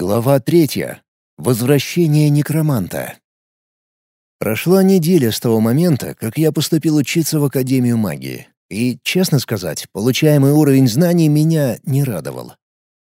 Глава третья. Возвращение некроманта. Прошла неделя с того момента, как я поступил учиться в Академию магии. И, честно сказать, получаемый уровень знаний меня не радовал.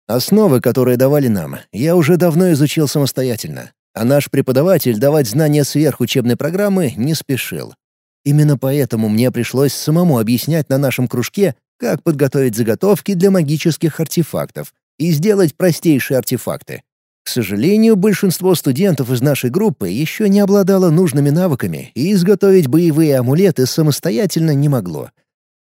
Основы, которые давали нам, я уже давно изучил самостоятельно, а наш преподаватель давать знания сверх учебной программы не спешил. Именно поэтому мне пришлось самому объяснять на нашем кружке, как подготовить заготовки для магических артефактов и сделать простейшие артефакты, к сожалению, большинство студентов из нашей группы еще не обладало нужными навыками и изготовить боевые амулеты самостоятельно не могло.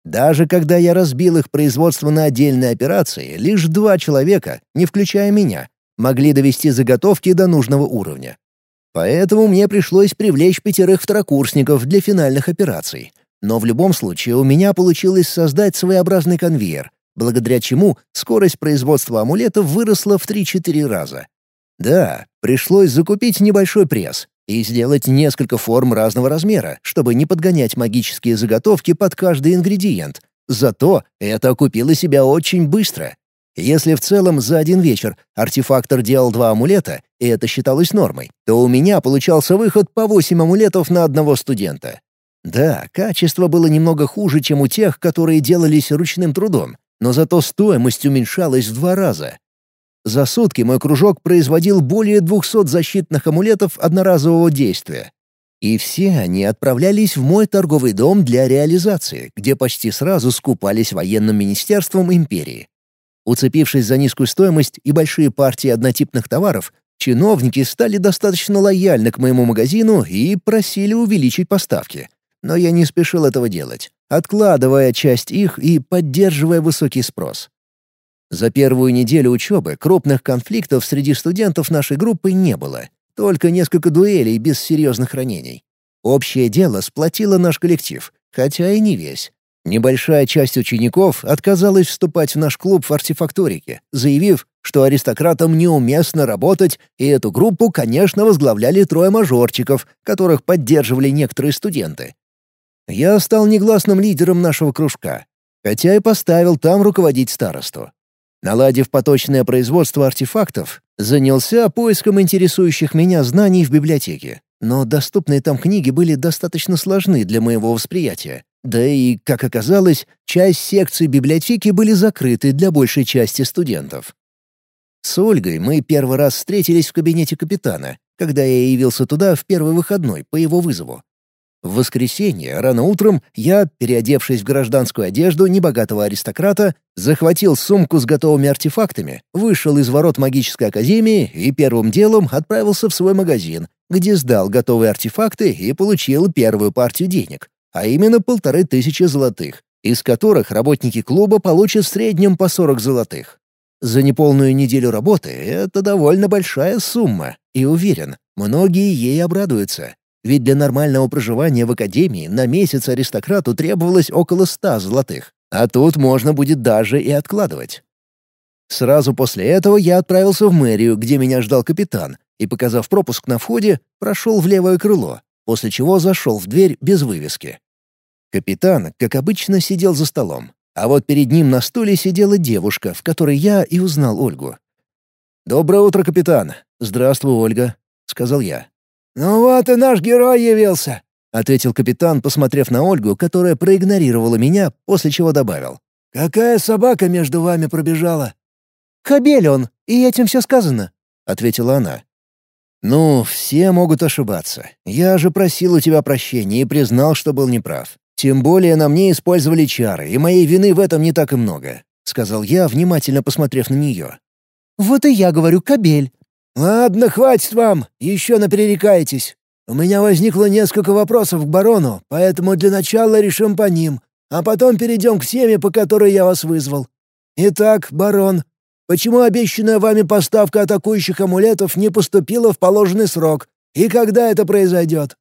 Даже когда я разбил их производство на отдельные операции, лишь два человека, не включая меня, могли довести заготовки до нужного уровня. Поэтому мне пришлось привлечь пятерых второкурсников для финальных операций. Но в любом случае у меня получилось создать своеобразный конвейер, благодаря чему скорость производства амулетов выросла в 3-4 раза. Да, пришлось закупить небольшой пресс и сделать несколько форм разного размера, чтобы не подгонять магические заготовки под каждый ингредиент. Зато это окупило себя очень быстро. Если в целом за один вечер артефактор делал два амулета, и это считалось нормой, то у меня получался выход по восемь амулетов на одного студента. Да, качество было немного хуже, чем у тех, которые делались ручным трудом, но зато стоимость уменьшалась в два раза. За сутки мой кружок производил более 200 защитных амулетов одноразового действия. И все они отправлялись в мой торговый дом для реализации, где почти сразу скупались военным министерством империи. Уцепившись за низкую стоимость и большие партии однотипных товаров, чиновники стали достаточно лояльны к моему магазину и просили увеличить поставки. Но я не спешил этого делать, откладывая часть их и поддерживая высокий спрос. За первую неделю учебы крупных конфликтов среди студентов нашей группы не было. Только несколько дуэлей без серьезных ранений. Общее дело сплотило наш коллектив, хотя и не весь. Небольшая часть учеников отказалась вступать в наш клуб в артефакторике, заявив, что аристократам неуместно работать, и эту группу, конечно, возглавляли трое мажорчиков, которых поддерживали некоторые студенты. Я стал негласным лидером нашего кружка, хотя и поставил там руководить старосту. Наладив поточное производство артефактов, занялся поиском интересующих меня знаний в библиотеке. Но доступные там книги были достаточно сложны для моего восприятия. Да и, как оказалось, часть секций библиотеки были закрыты для большей части студентов. С Ольгой мы первый раз встретились в кабинете капитана, когда я явился туда в первый выходной по его вызову. В воскресенье, рано утром, я, переодевшись в гражданскую одежду небогатого аристократа, захватил сумку с готовыми артефактами, вышел из ворот магической академии и первым делом отправился в свой магазин, где сдал готовые артефакты и получил первую партию денег, а именно полторы тысячи золотых, из которых работники клуба получат в среднем по 40 золотых. За неполную неделю работы это довольно большая сумма, и уверен, многие ей обрадуются. Ведь для нормального проживания в академии на месяц аристократу требовалось около ста золотых, а тут можно будет даже и откладывать. Сразу после этого я отправился в мэрию, где меня ждал капитан, и, показав пропуск на входе, прошел в левое крыло, после чего зашел в дверь без вывески. Капитан, как обычно, сидел за столом, а вот перед ним на стуле сидела девушка, в которой я и узнал Ольгу. «Доброе утро, капитан!» «Здравствуй, Ольга», — сказал я. «Ну вот и наш герой явился», — ответил капитан, посмотрев на Ольгу, которая проигнорировала меня, после чего добавил. «Какая собака между вами пробежала?» «Кобель он, и этим все сказано», — ответила она. «Ну, все могут ошибаться. Я же просил у тебя прощения и признал, что был неправ. Тем более на мне использовали чары, и моей вины в этом не так и много», — сказал я, внимательно посмотрев на нее. «Вот и я говорю, кобель», «Ладно, хватит вам, еще наперерекайтесь. У меня возникло несколько вопросов к барону, поэтому для начала решим по ним, а потом перейдем к теме, по которой я вас вызвал. Итак, барон, почему обещанная вами поставка атакующих амулетов не поступила в положенный срок, и когда это произойдет?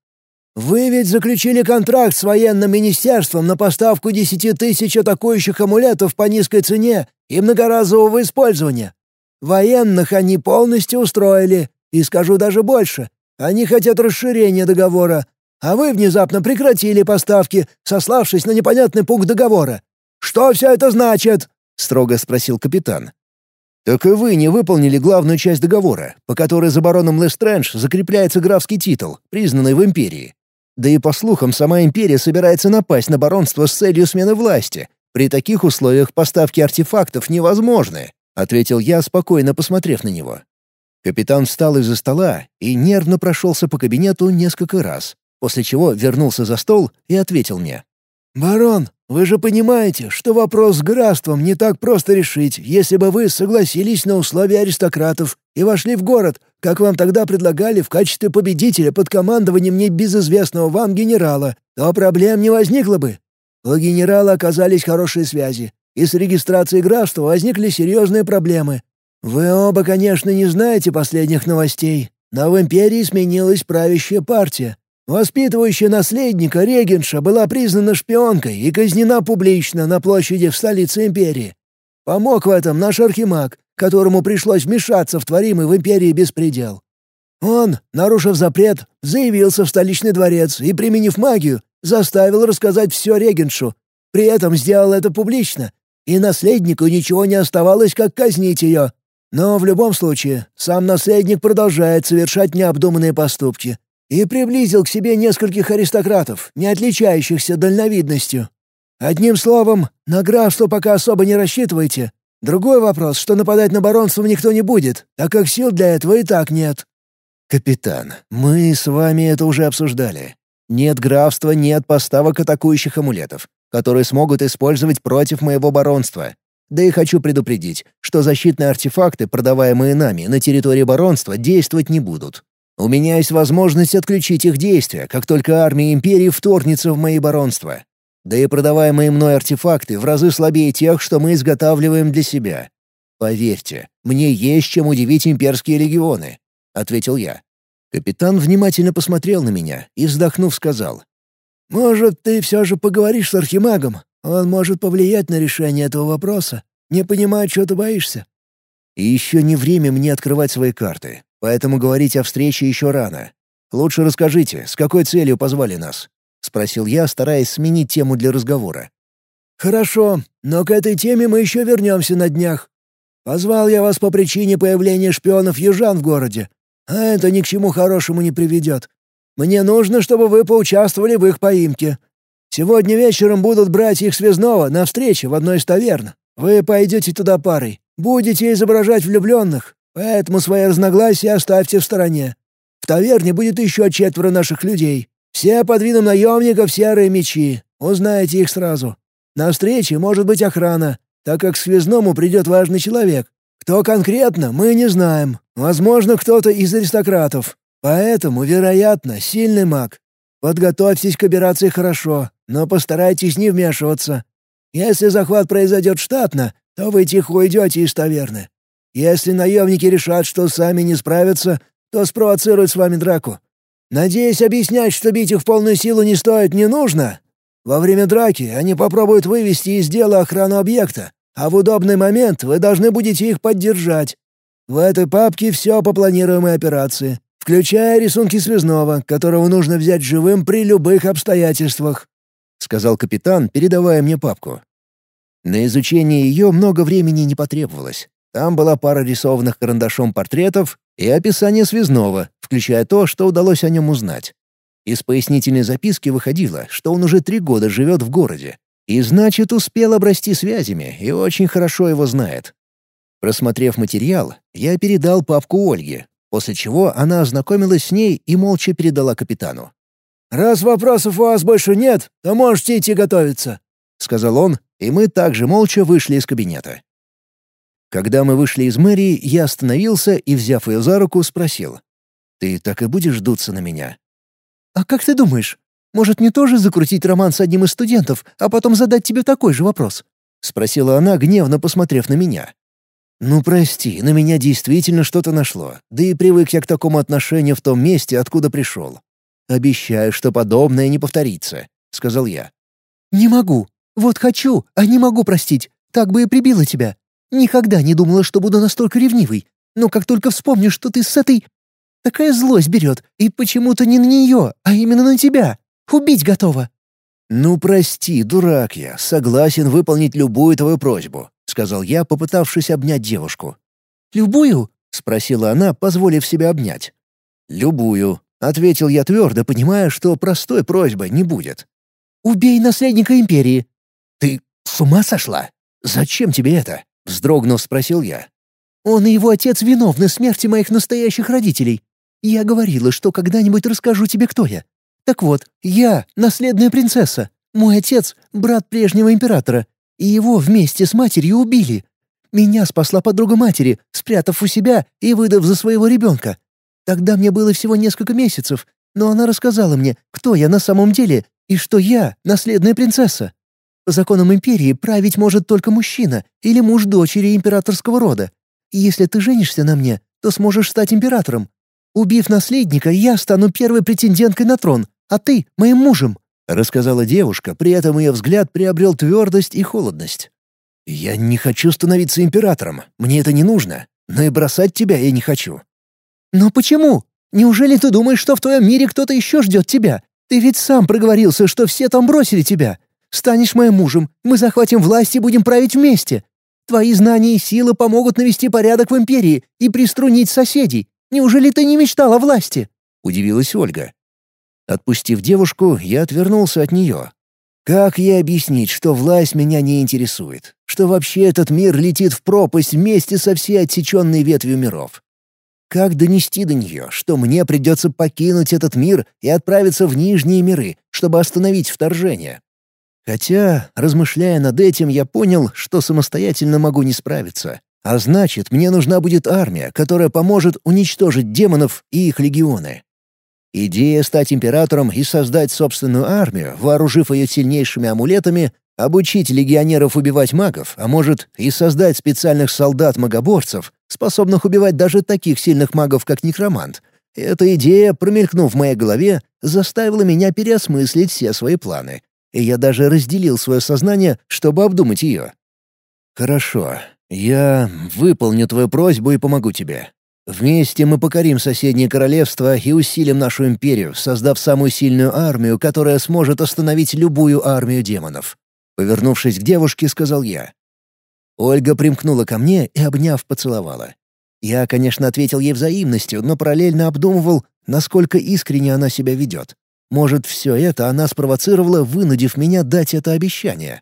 Вы ведь заключили контракт с военным министерством на поставку десяти тысяч атакующих амулетов по низкой цене и многоразового использования. Военных они полностью устроили, и скажу даже больше. Они хотят расширения договора, а вы внезапно прекратили поставки, сославшись на непонятный пункт договора. Что все это значит?» — строго спросил капитан. Так и вы не выполнили главную часть договора, по которой за бароном Лестрэндж закрепляется графский титул, признанный в Империи. Да и по слухам, сама Империя собирается напасть на баронство с целью смены власти. При таких условиях поставки артефактов невозможны», — ответил я, спокойно посмотрев на него. Капитан встал из-за стола и нервно прошелся по кабинету несколько раз, после чего вернулся за стол и ответил мне. «Барон, вы же понимаете, что вопрос с графством не так просто решить, если бы вы согласились на условия аристократов и вошли в город, как вам тогда предлагали в качестве победителя под командованием небезызвестного вам генерала, то проблем не возникло бы. У генерала оказались хорошие связи, и с регистрацией графства возникли серьезные проблемы, вы оба, конечно, не знаете последних новостей, но в империи сменилась правящая партия. Воспитывающая наследника регенша была признана шпионкой и казнена публично на площади в столице империи. Помог в этом наш архимаг, которому пришлось вмешаться в творимый в империи беспредел. Он, нарушив запрет, заявился в столичный дворец и, применив магию, заставил рассказать все регеншу. При этом сделал это публично, и наследнику ничего не оставалось, как казнить ее. Но в любом случае, сам наследник продолжает совершать необдуманные поступки и приблизил к себе нескольких аристократов, не отличающихся дальновидностью. Одним словом, на графство пока особо не рассчитывайте. Другой вопрос, что нападать на баронство никто не будет, так как сил для этого и так нет. «Капитан, мы с вами это уже обсуждали. Нет графства, нет поставок атакующих амулетов, которые смогут использовать против моего баронства. Да и хочу предупредить, что защитные артефакты, продаваемые нами на территории баронства, действовать не будут. У меня есть возможность отключить их действия, как только армия Империи вторгнется в мои баронства. Да и продаваемые мной артефакты в разы слабее тех, что мы изготавливаем для себя. Поверьте, мне есть чем удивить имперские легионы», — ответил я. Капитан внимательно посмотрел на меня и, вздохнув, сказал. «Может, ты все же поговоришь с архимагом? Он может повлиять на решение этого вопроса. Не понимаю, чего ты боишься». «И еще не время мне открывать свои карты, поэтому говорить о встрече еще рано. Лучше расскажите, с какой целью позвали нас?» — спросил я, стараясь сменить тему для разговора. «Хорошо, но к этой теме мы еще вернемся на днях. Позвал я вас по причине появления шпионов-южан в городе, а это ни к чему хорошему не приведет. Мне нужно, чтобы вы поучаствовали в их поимке. Сегодня вечером будут брать их связного на встрече в одной из таверн. Вы пойдете туда парой, будете изображать влюбленных, поэтому свои разногласия оставьте в стороне. В таверне будет еще четверо наших людей. Все под видом наемников серые мечи. Узнаете их сразу. На встрече может быть охрана, так как к связному придет важный человек. Кто конкретно, мы не знаем. Возможно, кто-то из аристократов. Поэтому, вероятно, сильный маг. Подготовьтесь к операции хорошо, но постарайтесь не вмешиваться. Если захват произойдет штатно, то вы тихо уйдете из таверны. Если наемники решат, что сами не справятся, то спровоцируют с вами драку. Надеюсь, объяснять, что бить их в полную силу не стоит, не нужно. Во время драки они попробуют вывести из дела охрану объекта, а в удобный момент вы должны будете их поддержать. В этой папке все по планируемой операции включая рисунки связного, которого нужно взять живым при любых обстоятельствах», — сказал капитан, передавая мне папку. На изучение ее много времени не потребовалось. Там была пара рисованных карандашом портретов и описание связного, включая то, что удалось о нем узнать. Из пояснительной записки выходило, что он уже три года живет в городе, и значит, успел обрасти связями и очень хорошо его знает. Просмотрев материал, я передал папку Ольге, после чего она ознакомилась с ней и молча передала капитану. «Раз вопросов у вас больше нет, то можете идти готовиться», — сказал он, и мы также молча вышли из кабинета. Когда мы вышли из мэрии, я остановился и, взяв ее за руку, спросил. «Ты так и будешь дуться на меня?» «А как ты думаешь, может, мне тоже закрутить роман с одним из студентов, а потом задать тебе такой же вопрос?» — спросила она, гневно посмотрев на меня. «Ну, прости, на меня действительно что-то нашло, да и привык я к такому отношению в том месте, откуда пришел. Обещаю, что подобное не повторится», — сказал я. «Не могу. Вот хочу, а не могу простить. Так бы и прибила тебя. Никогда не думала, что буду настолько ревнивой. Но как только вспомню, что ты с этой... Такая злость берет, и почему-то не на нее, а именно на тебя. Убить готова». «Ну, прости, дурак я, согласен выполнить любую твою просьбу», — сказал я, попытавшись обнять девушку. Любую?» — спросила она, позволив себя обнять. «Любую», — ответил я твердо, понимая, что простой просьбы не будет. «Убей наследника империи». «Ты с ума сошла? Зачем тебе это?» — вздрогнув, спросил я. «Он и его отец виновны в смерти моих настоящих родителей. Я говорила, что когда-нибудь расскажу тебе, кто я. Так вот, я — наследная принцесса. Мой отец — брат прежнего императора, и его вместе с матерью убили. Меня спасла подруга матери, спрятав у себя и выдав за своего ребенка. Тогда мне было всего несколько месяцев, но она рассказала мне, кто я на самом деле и что я — наследная принцесса. По законам империи править может только мужчина или муж дочери императорского рода. Если ты женишься на мне, то сможешь стать императором. Убив наследника, я стану первой претенденткой на трон, а ты — моим мужем», — рассказала девушка, при этом ее взгляд приобрел твердость и холодность. «Я не хочу становиться императором, мне это не нужно, но и бросать тебя я не хочу». «Но почему? Неужели ты думаешь, что в твоем мире кто-то еще ждет тебя? Ты ведь сам проговорился, что все там бросили тебя. Станешь моим мужем, мы захватим власть и будем править вместе. Твои знания и силы помогут навести порядок в империи и приструнить соседей. Неужели ты не мечтал о власти?» — удивилась Ольга. Отпустив девушку, я отвернулся от нее. Как ей объяснить, что власть меня не интересует? Что вообще этот мир летит в пропасть вместе со всей отсеченной ветвью миров? Как донести до нее, что мне придется покинуть этот мир и отправиться в Нижние миры, чтобы остановить вторжение? Хотя, размышляя над этим, я понял, что самостоятельно могу не справиться. А значит, мне нужна будет армия, которая поможет уничтожить демонов и их легионы. Идея стать императором и создать собственную армию, вооружив ее сильнейшими амулетами, обучить легионеров убивать магов, а может и создать специальных солдат-магоборцев, способных убивать даже таких сильных магов, как некромант. Эта идея, промелькнув в моей голове, заставила меня переосмыслить все свои планы. И я даже разделил свое сознание, чтобы обдумать ее. «Хорошо, я выполню твою просьбу и помогу тебе. Вместе мы покорим соседнее королевство и усилим нашу империю, создав самую сильную армию, которая сможет остановить любую армию демонов. Повернувшись к девушке, сказал я. Ольга примкнула ко мне и, обняв, поцеловала. Я, конечно, ответил ей взаимностью, но параллельно обдумывал, насколько искренне она себя ведет. Может, все это она спровоцировала, вынудив меня дать это обещание.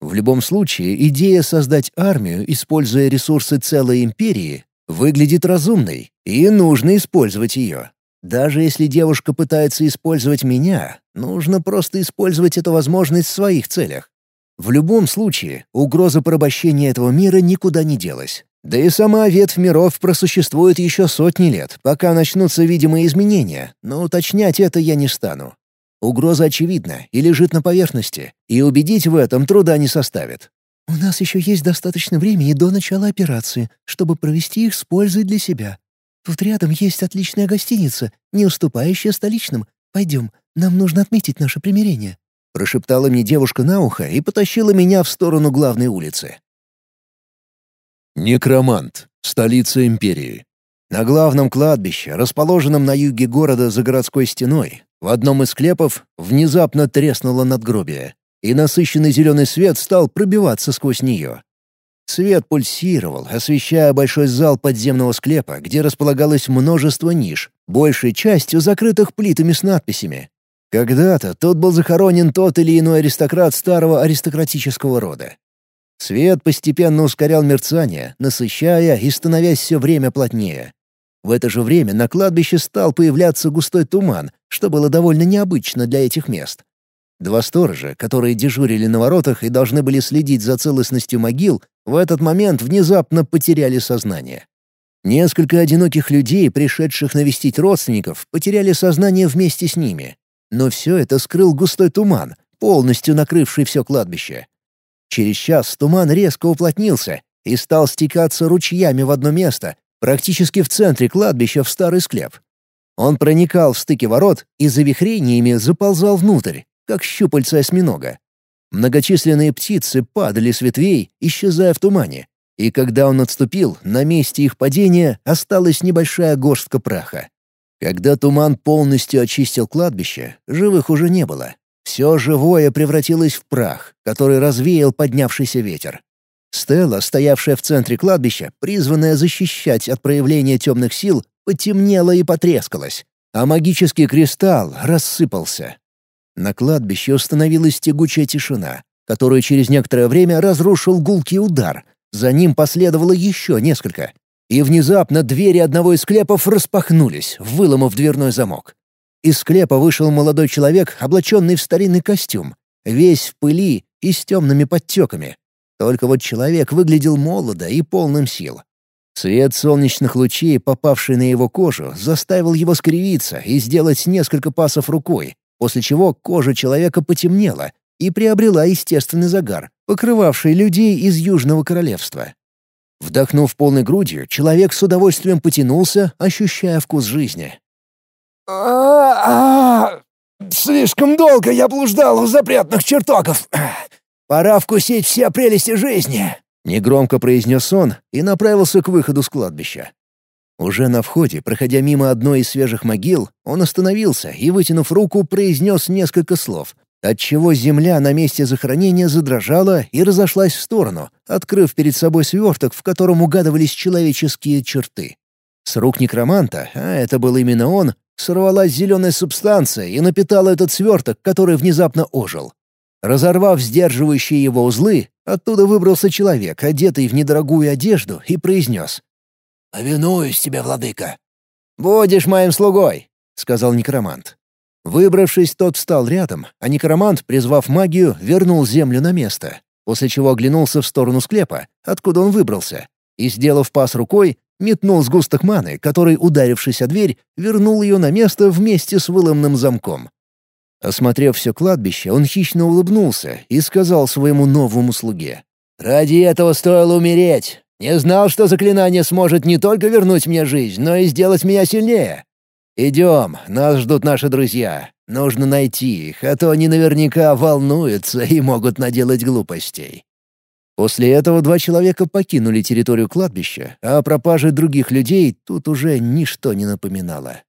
В любом случае, идея создать армию, используя ресурсы целой империи, выглядит разумной, и нужно использовать ее. Даже если девушка пытается использовать меня, нужно просто использовать эту возможность в своих целях. В любом случае, угроза порабощения этого мира никуда не делась. Да и сама ветвь миров просуществует еще сотни лет, пока начнутся видимые изменения, но уточнять это я не стану. Угроза очевидна и лежит на поверхности, и убедить в этом труда не составит. «У нас еще есть достаточно времени до начала операции, чтобы провести их с пользой для себя. Тут рядом есть отличная гостиница, не уступающая столичным. Пойдем, нам нужно отметить наше примирение». Прошептала мне девушка на ухо и потащила меня в сторону главной улицы. Некромант. Столица империи. На главном кладбище, расположенном на юге города за городской стеной, в одном из склепов внезапно треснуло надгробие, и насыщенный зеленый свет стал пробиваться сквозь нее. Свет пульсировал, освещая большой зал подземного склепа, где располагалось множество ниш, большей частью закрытых плитами с надписями. Когда-то тут был захоронен тот или иной аристократ старого аристократического рода. Свет постепенно ускорял мерцание, насыщая и становясь все время плотнее. В это же время на кладбище стал появляться густой туман, что было довольно необычно для этих мест. Два сторожа, которые дежурили на воротах и должны были следить за целостностью могил, в этот момент внезапно потеряли сознание. Несколько одиноких людей, пришедших навестить родственников, потеряли сознание вместе с ними. Но все это скрыл густой туман, полностью накрывший все кладбище. Через час туман резко уплотнился и стал стекаться ручьями в одно место, практически в центре кладбища в старый склеп. Он проникал в стыки ворот и завихрениями заползал внутрь, как щупальца осьминога. Многочисленные птицы падали с ветвей, исчезая в тумане, и когда он отступил, на месте их падения осталась небольшая горстка праха. Когда туман полностью очистил кладбище, живых уже не было. Все живое превратилось в прах, который развеял поднявшийся ветер. Стелла, стоявшая в центре кладбища, призванная защищать от проявления темных сил, потемнела и потрескалась, а магический кристалл рассыпался. На кладбище установилась тягучая тишина, которую через некоторое время разрушил гулкий удар. За ним последовало еще несколько. И внезапно двери одного из склепов распахнулись, выломав дверной замок. Из склепа вышел молодой человек, облаченный в старинный костюм, весь в пыли и с темными подтеками. Только вот человек выглядел молодо и полным сил. Свет солнечных лучей, попавший на его кожу, заставил его скривиться и сделать несколько пасов рукой, после чего кожа человека потемнела и приобрела естественный загар, покрывавший людей из Южного Королевства. Вдохнув полной грудью, человек с удовольствием потянулся, ощущая вкус жизни. А, Слишком долго я блуждал в запретных чертогов. Пора вкусить все прелести жизни!» Негромко произнес он и направился к выходу с кладбища. Уже на входе, проходя мимо одной из свежих могил, он остановился и, вытянув руку, произнес несколько слов, отчего земля на месте захоронения задрожала и разошлась в сторону, открыв перед собой сверток, в котором угадывались человеческие черты. С рук некроманта, а это был именно он, сорвалась зеленая субстанция и напитала этот сверток, который внезапно ожил. Разорвав сдерживающие его узлы, оттуда выбрался человек, одетый в недорогую одежду, и произнес. «Повинуюсь тебе, владыка». «Будешь моим слугой», — сказал некромант. Выбравшись, тот встал рядом, а некромант, призвав магию, вернул землю на место, после чего оглянулся в сторону склепа, откуда он выбрался, и, сделав пас рукой, метнул сгусток маны, который, ударившись о дверь, вернул ее на место вместе с выломным замком. Осмотрев все кладбище, он хищно улыбнулся и сказал своему новому слуге. «Ради этого стоило умереть. Не знал, что заклинание сможет не только вернуть мне жизнь, но и сделать меня сильнее. Идем, нас ждут наши друзья. Нужно найти их, а то они наверняка волнуются и могут наделать глупостей». После этого два человека покинули территорию кладбища, а о пропаже других людей тут уже ничто не напоминало.